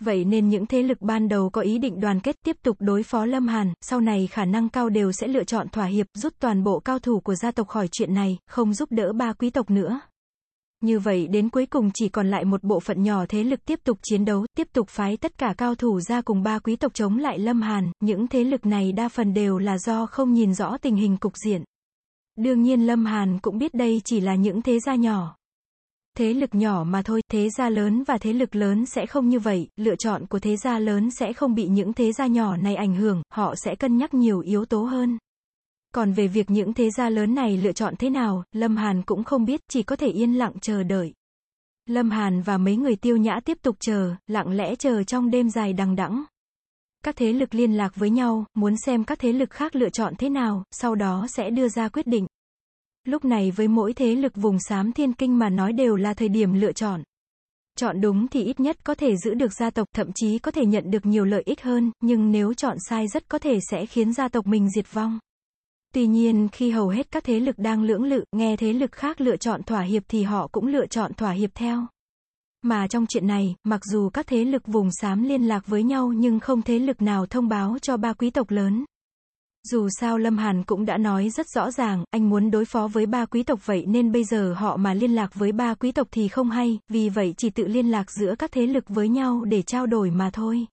Vậy nên những thế lực ban đầu có ý định đoàn kết tiếp tục đối phó Lâm Hàn, sau này khả năng cao đều sẽ lựa chọn thỏa hiệp, rút toàn bộ cao thủ của gia tộc khỏi chuyện này, không giúp đỡ ba quý tộc nữa. Như vậy đến cuối cùng chỉ còn lại một bộ phận nhỏ thế lực tiếp tục chiến đấu, tiếp tục phái tất cả cao thủ ra cùng ba quý tộc chống lại Lâm Hàn, những thế lực này đa phần đều là do không nhìn rõ tình hình cục diện. Đương nhiên Lâm Hàn cũng biết đây chỉ là những thế gia nhỏ. Thế lực nhỏ mà thôi, thế gia lớn và thế lực lớn sẽ không như vậy, lựa chọn của thế gia lớn sẽ không bị những thế gia nhỏ này ảnh hưởng, họ sẽ cân nhắc nhiều yếu tố hơn. Còn về việc những thế gia lớn này lựa chọn thế nào, Lâm Hàn cũng không biết, chỉ có thể yên lặng chờ đợi. Lâm Hàn và mấy người tiêu nhã tiếp tục chờ, lặng lẽ chờ trong đêm dài đằng đẵng. Các thế lực liên lạc với nhau, muốn xem các thế lực khác lựa chọn thế nào, sau đó sẽ đưa ra quyết định. Lúc này với mỗi thế lực vùng xám thiên kinh mà nói đều là thời điểm lựa chọn. Chọn đúng thì ít nhất có thể giữ được gia tộc, thậm chí có thể nhận được nhiều lợi ích hơn, nhưng nếu chọn sai rất có thể sẽ khiến gia tộc mình diệt vong. Tuy nhiên, khi hầu hết các thế lực đang lưỡng lự, nghe thế lực khác lựa chọn thỏa hiệp thì họ cũng lựa chọn thỏa hiệp theo. Mà trong chuyện này, mặc dù các thế lực vùng xám liên lạc với nhau nhưng không thế lực nào thông báo cho ba quý tộc lớn. Dù sao Lâm Hàn cũng đã nói rất rõ ràng, anh muốn đối phó với ba quý tộc vậy nên bây giờ họ mà liên lạc với ba quý tộc thì không hay, vì vậy chỉ tự liên lạc giữa các thế lực với nhau để trao đổi mà thôi.